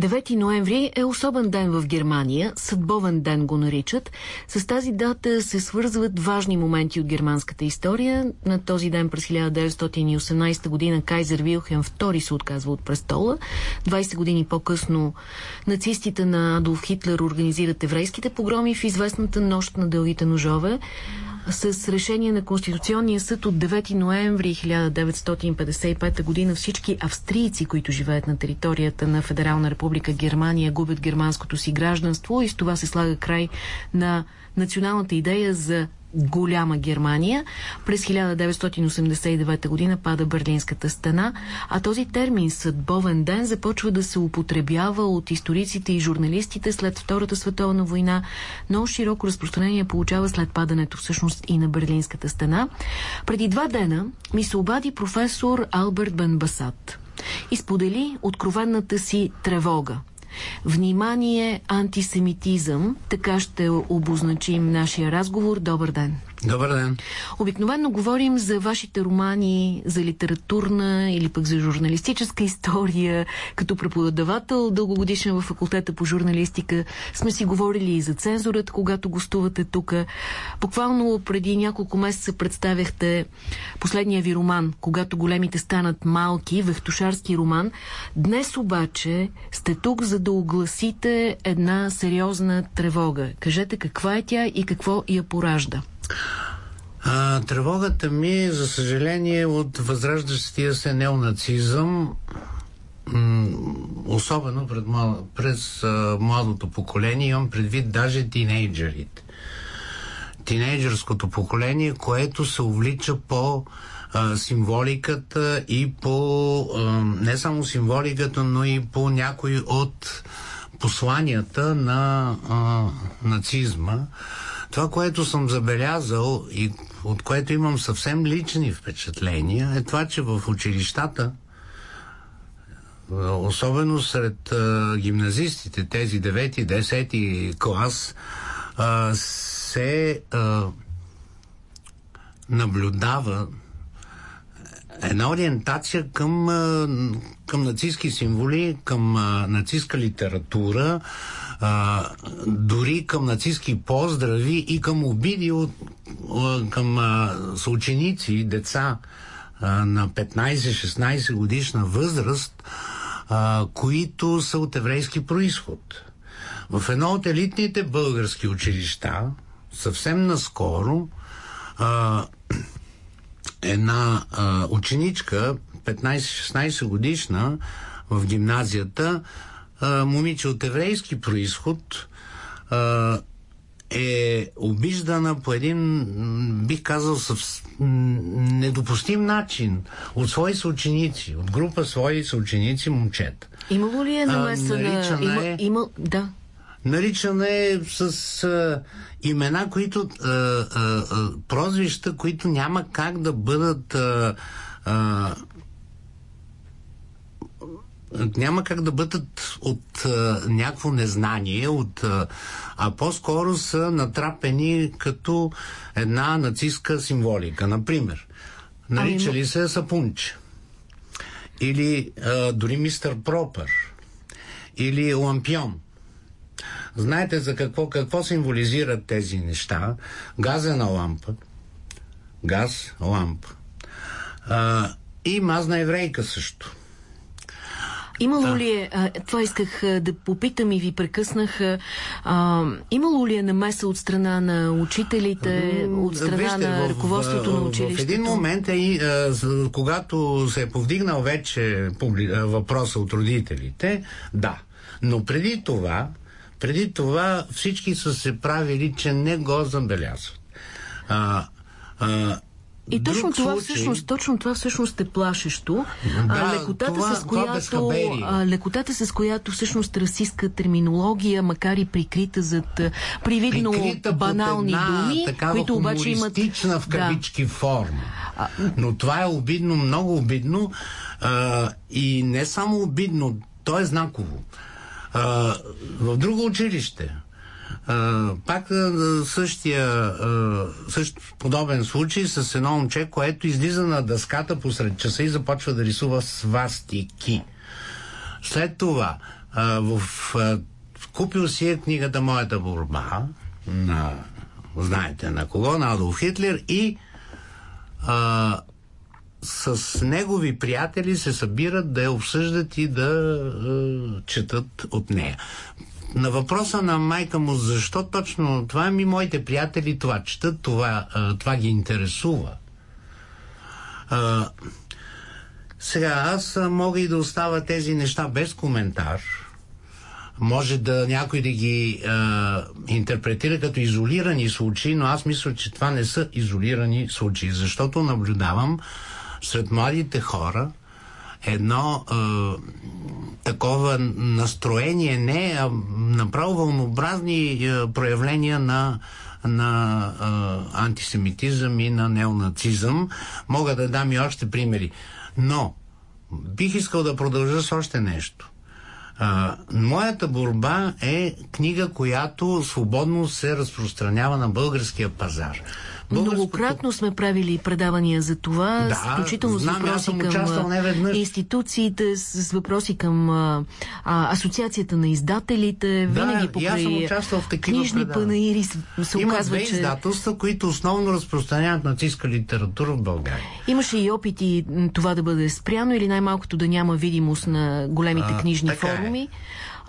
9 ноември е особен ден в Германия, съдбовен ден го наричат. С тази дата се свързват важни моменти от германската история. На този ден през 1918 година Кайзер Вилхем II се отказва от престола. 20 години по-късно нацистите на Адолф Хитлер организират еврейските погроми в известната нощ на дългите ножове с решение на Конституционния съд от 9 ноември 1955 година всички австрийци, които живеят на територията на Федерална република Германия, губят германското си гражданство и с това се слага край на националната идея за голяма Германия. През 1989 година пада Берлинската стена, а този термин съдбовен ден започва да се употребява от историците и журналистите след Втората световна война. Много широко разпространение получава след падането всъщност и на Берлинската стена. Преди два дена ми се обади професор Алберт Бен Басат и сподели откровенната си тревога. Внимание, антисемитизъм. Така ще обозначим нашия разговор. Добър ден. Добър ден. Обикновено говорим за вашите романи, за литературна или пък за журналистическа история. Като преподавател, дългогодишен в факултета по журналистика, сме си говорили и за цензурът, когато гостувате тук. Буквално преди няколко месеца представяхте последния ви роман, когато големите станат малки, вехтушарски роман. Днес обаче сте тук, за да огласите една сериозна тревога. Кажете каква е тя и какво я поражда. А, тревогата ми, за съжаление, от възраждащия се неонацизъм, особено пред, през а, младото поколение, имам предвид даже тинейджерите. Тинейджерското поколение, което се увлича по а, символиката и по а, не само символиката, но и по някои от посланията на а, нацизма. Това, което съм забелязал и от което имам съвсем лични впечатления, е това, че в училищата, особено сред а, гимназистите, тези 9-10 клас, а, се а, наблюдава една ориентация към, към нацистски символи, към нацистска литература, дори към нацистски поздрави и към обиди от, към съученици, деца на 15-16 годишна възраст, които са от еврейски происход. В едно от елитните български училища, съвсем наскоро, една а, ученичка, 15-16 годишна, в гимназията, а, момиче от еврейски происход а, е обиждана по един, бих казал, съв... недопустим начин от свои съученици, от група свои съученици момчета. Имало ли е намеса на... Има, има... Да. Наричана е с а, имена, които а, а, а, прозвища, които няма как да бъдат а, а, няма как да бъдат от а, някакво незнание, от, а, а по-скоро са натрапени като една нацистска символика. Например, наричали се Сапунче, или а, дори мистер Пропър, или Лампион. Знаете за какво, какво символизират тези неща? Газена лампа, газ, лампа. А, и мазна еврейка също. Имало да. ли е, това исках да попитам и ви прекъснах, а, имало ли е намеса от страна на учителите, от страна Вижте, на ръководството в, на училището? В един момент, е, когато се е повдигнал вече въпроса от родителите, да. Но преди това, преди това всички са се правили, че не го забелязват. А, а, и точно това, случай... всъщност, точно това всъщност е плашещо. Да, а, лекотата, това, с която, а, лекотата с която всъщност расистска терминология, макар и прикрита зад привидно Прикрита банални една, думи, които обаче имат... в кавички да. форма. Но това е обидно, много обидно а, и не само обидно, то е знаково. А, в друго училище а, пак а, същия а, същ подобен случай с едно момче, което излиза на дъската посред часа и започва да рисува свастики. След това в, купил си е книгата Моята борба на, знаете на кого, на Адолф Хитлер и а, с негови приятели се събират да я обсъждат и да а, четат от нея. На въпроса на майка му, защо точно това, ми моите приятели това четат, това, а, това ги интересува. А, сега, аз мога и да оставя тези неща без коментар. Може да някой да ги а, интерпретира като изолирани случаи, но аз мисля, че това не са изолирани случаи, защото наблюдавам сред младите хора едно а, такова настроение, не, а направо вълнообразни а, проявления на на а, антисемитизъм и на неонацизъм. Мога да дам и още примери. Но бих искал да продължа с още нещо. А, моята борба е книга, която свободно се разпространява на българския пазар. Многократно сме правили предавания за това, да, включително знам, с въпроси към институциите, с въпроси към а, Асоциацията на издателите, да, винаги покрай в книжни панаири се Има оказва, две че... издателства, които основно разпространяват нацистска литература в България. Имаше и опити това да бъде спряно или най-малкото да няма видимост на големите а, книжни форуми. Е.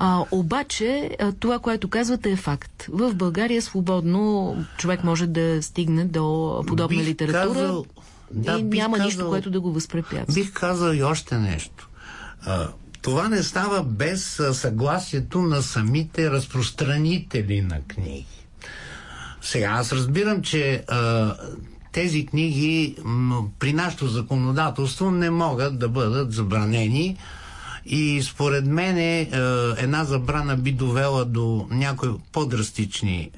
А, обаче, това, което казвате е факт. В България свободно човек може да стигне до подобна бих литература казал, да, и няма казал, нищо, което да го възпрепятства. Бих казал и още нещо. А, това не става без съгласието на самите разпространители на книги. Сега, аз разбирам, че а, тези книги при нашето законодателство не могат да бъдат забранени, и според мен е, една забрана би довела до някои по-драстични е,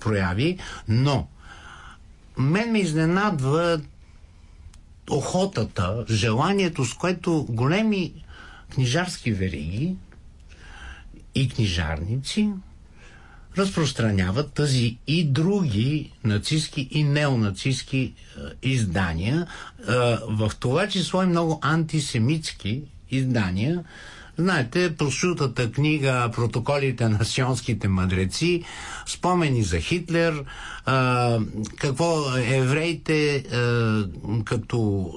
прояви, но мен ме изненадва охотата, желанието, с което големи книжарски вериги и книжарници разпространяват тази и други нацистски и неонацистски е, издания, е, в това число и много антисемитски издания. Знаете, прошутата книга Протоколите на сионските мъдреци, спомени за Хитлер, какво евреите като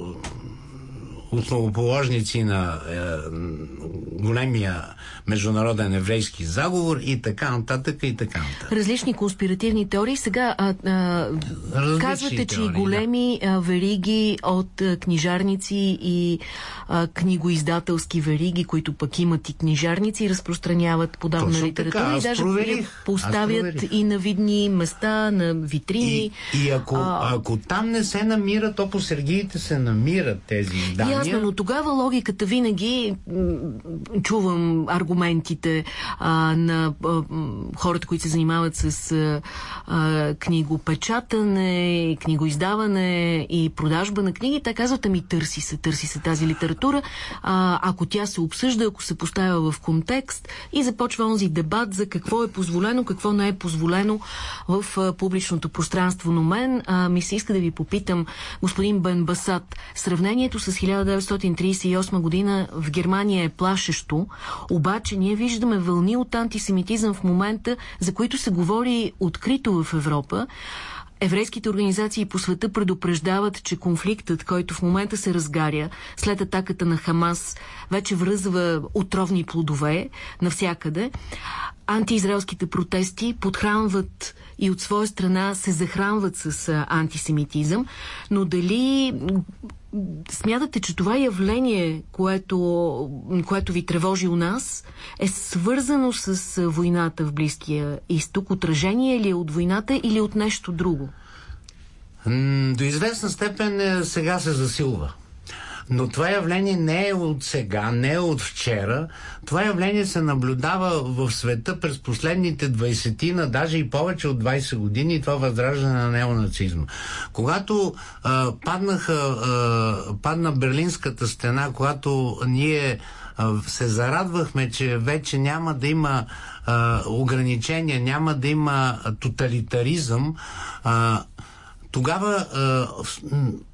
основоположници на е, големия международен еврейски заговор и така нататък и така нататък. Различни конспиративни теории. Сега а, а, казвате, че и големи да. вериги от книжарници и а, книгоиздателски вериги, които пък имат и книжарници, разпространяват подобна Точно литература така, и даже проверих, поставят и на видни места, на витрини. И, и ако, а, ако там не се намира, то по Сергиите се намират тези издания. Ясно, но тогава логиката винаги чувам аргументите а, на а, хората, които се занимават с а, книгопечатане, книгоиздаване и продажба на книги. Те казват, ами търси се, търси се тази литература. А, ако тя се обсъжда, ако се поставя в контекст и започва онзи дебат за какво е позволено, какво не е позволено в а, публичното пространство. Но мен а, ми се иска да ви попитам, господин Бен Басат, сравнението с 1938 година в Германия е плашещо, обаче ние виждаме вълни от антисемитизъм в момента, за които се говори открито в Европа. Еврейските организации по света предупреждават, че конфликтът, който в момента се разгаря след атаката на Хамас, вече връзва отровни плодове навсякъде. Антиизраелските протести подхранват и от своя страна се захранват с антисемитизъм, но дали смятате, че това явление, което, което ви тревожи у нас, е свързано с войната в Близкия изток? Отражение ли е от войната или от нещо друго? До известна степен е, сега се засилва. Но това явление не е от сега, не е от вчера. Това явление се наблюдава в света през последните 20-на, даже и повече от 20 години, това възраждане на неонацизма. Когато а, паднаха, а, падна Берлинската стена, когато ние се зарадвахме, че вече няма да има а, ограничения, няма да има тоталитаризъм, а, тогава а,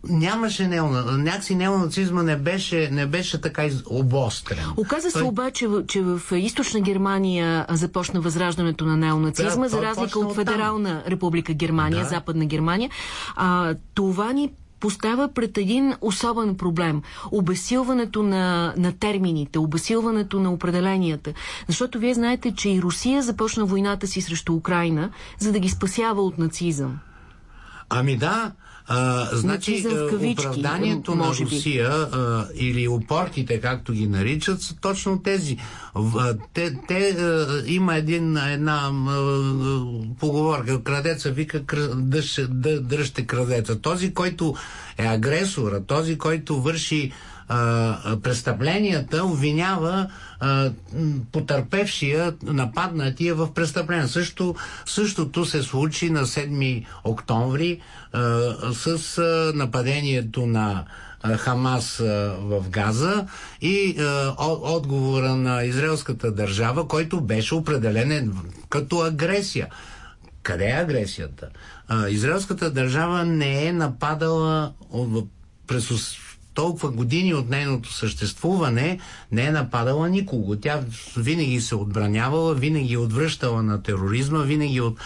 нямаше неона, някакси неонацизма не беше, не беше така обострен. Оказа се Той... обаче, че в източна Германия започна възраждането на неонацизма, да, за разлика от Федерална там. република Германия, да. Западна Германия. А, това ни поставя пред един особен проблем. Обесилването на, на термините, обесилването на определенията. Защото вие знаете, че и Русия започна войната си срещу Украина, за да ги спасява от нацизъм. Ами да, а, значи оправданието на Русия а, или опортите, както ги наричат, са точно тези. Те, те а, има един, една а, поговорка. Крадеца вика дръжте, дръжте крадеца. Този, който е агресора, този, който върши а, престъпленията, обвинява потърпевшия, нападнатия в престъпление. Също, същото се случи на 7 октомври с нападението на Хамас в Газа и отговора на израелската държава, който беше определен като агресия. Къде е агресията? израелската държава не е нападала през толкова години от нейното съществуване не е нападала никого. Тя винаги се отбранявала, винаги е отвръщала на тероризма, винаги от...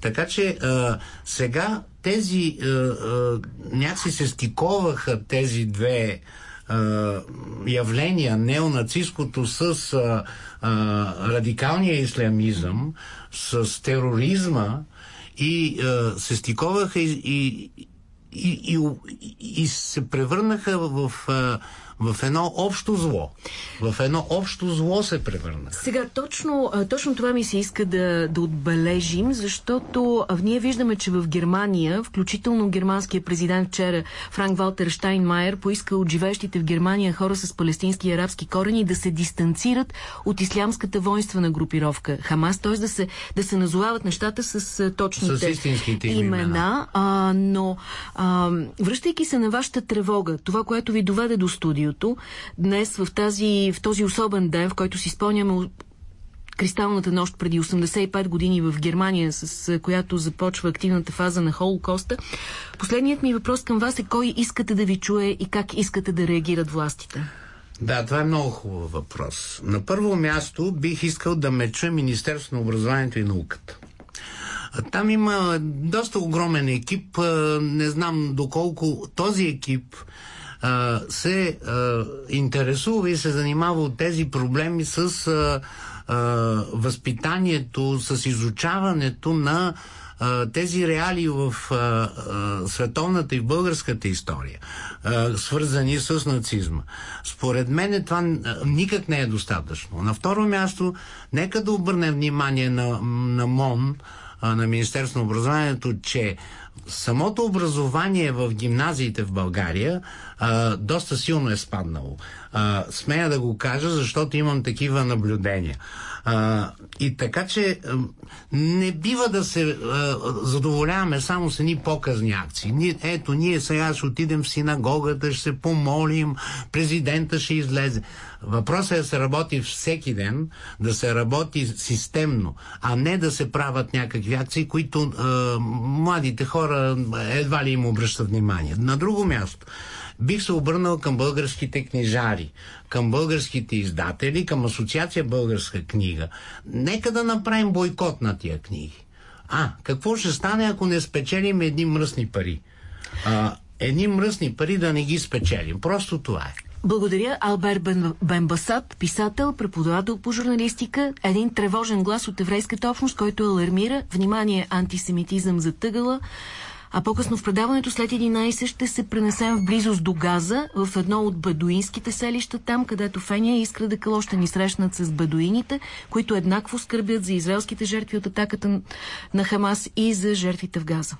Така че а, сега тези а, а, някакси се стиковаха тези две а, явления, неонацистското с а, а, радикалния исламизъм, с тероризма и а, се стиковаха и, и, и, и, и се превърнаха в, в, в едно общо зло. В едно общо зло се превърна. Сега, точно, точно това ми се иска да, да отбележим, защото ние виждаме, че в Германия, включително германския президент вчера Франк Валтер Штайнмайер поиска от живеещите в Германия хора с палестински и арабски корени да се дистанцират от ислямската воинствена групировка Хамас, т.е. Да се, да се назовават нещата с точните с имена. имена а, но а, връщайки се на вашата тревога, това, което ви доведе до студио, радиото. Днес в, тази, в този особен ден, в който си спомняме Кристалната нощ преди 85 години в Германия, с която започва активната фаза на Холокоста. Последният ми въпрос към вас е кой искате да ви чуе и как искате да реагират властите? Да, това е много хубав въпрос. На първо място бих искал да ме чуе Министерство на образованието и науката. Там има доста огромен екип. Не знам доколко този екип а, се а, интересува и се занимава от тези проблеми с а, а, възпитанието, с изучаването на тези реалии в а, а, световната и българската история, а, свързани с нацизма. Според мен това никак не е достатъчно. На второ място, нека да обърнем внимание на, на МОН, на Министерство на образованието, че самото образование в гимназиите в България а, доста силно е спаднало. А, смея да го кажа, защото имам такива наблюдения. А, и така, че не бива да се а, задоволяваме само с едни показни акции. Ние, ето, ние сега ще отидем в синагогата, ще се помолим, президента ще излезе. Въпросът е да се работи всеки ден, да се работи системно, а не да се правят някакви акции, които а, младите хора едва ли им обръщат внимание. На друго място, бих се обърнал към българските книжари, към българските издатели, към Асоциация Българска книга. Нека да направим бойкот на тия книги. А, какво ще стане, ако не спечелим едни мръсни пари? А, едни мръсни пари да не ги спечелим. Просто това е. Благодаря. Албер Бен, Бенбасад, писател, преподавател по журналистика, един тревожен глас от еврейската общност, който алармира. Внимание, антисемитизъм за тъгала. А по-късно в предаването след 11 ще се пренесем в близост до Газа, в едно от бедуинските селища, там където Фения иска да Кало ще ни срещнат с бедуините, които еднакво скърбят за израелските жертви от атаката на Хамас и за жертвите в Газа.